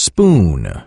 spoon.